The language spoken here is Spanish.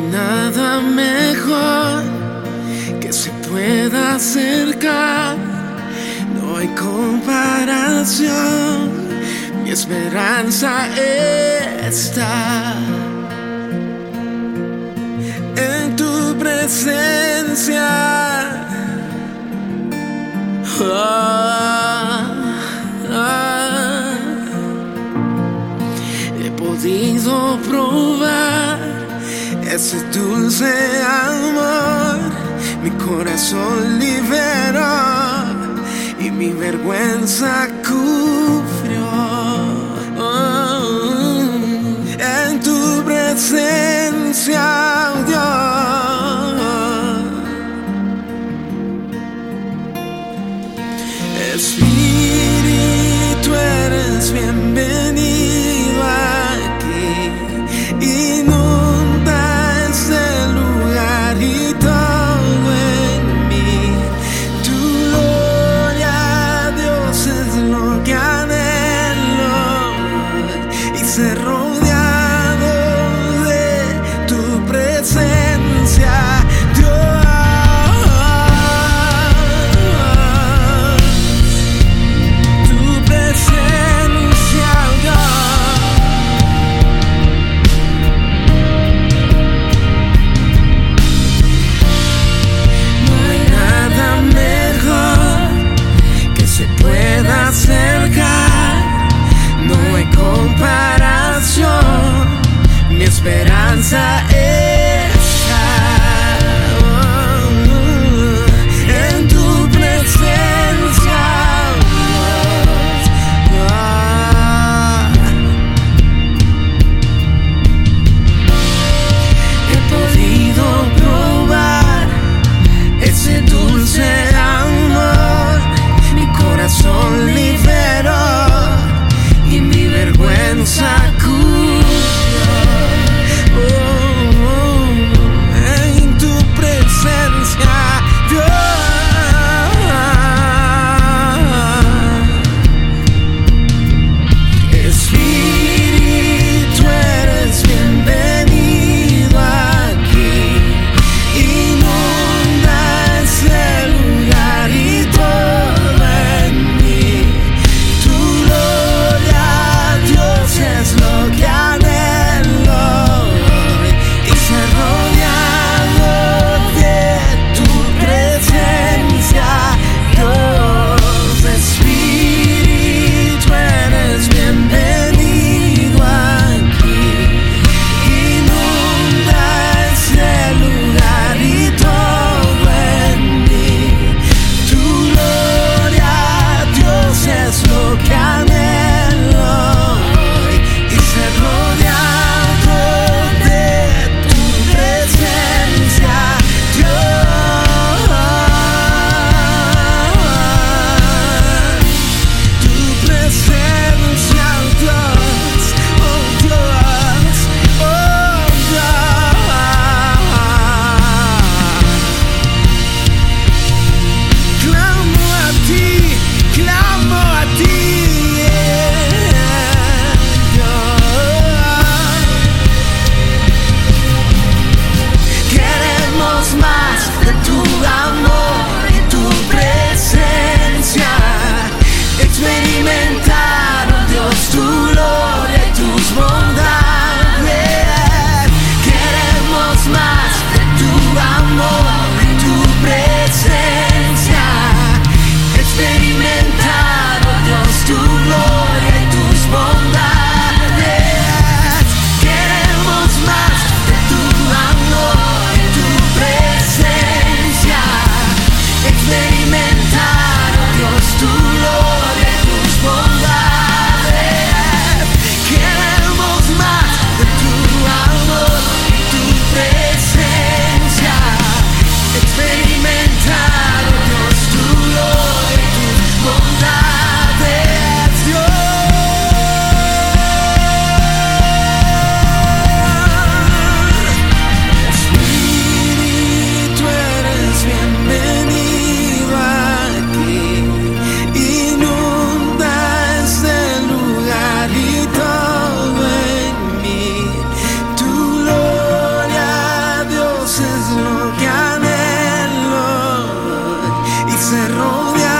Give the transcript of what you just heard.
mejor que se pueda acercar. No hay comparación, mi esperanza está en tu presencia. Ah, ah. He podido probar ese dulce amor, mi corazón liberó y mi vergüenza cubrió. Oh, en tu presencia, ser se rodea.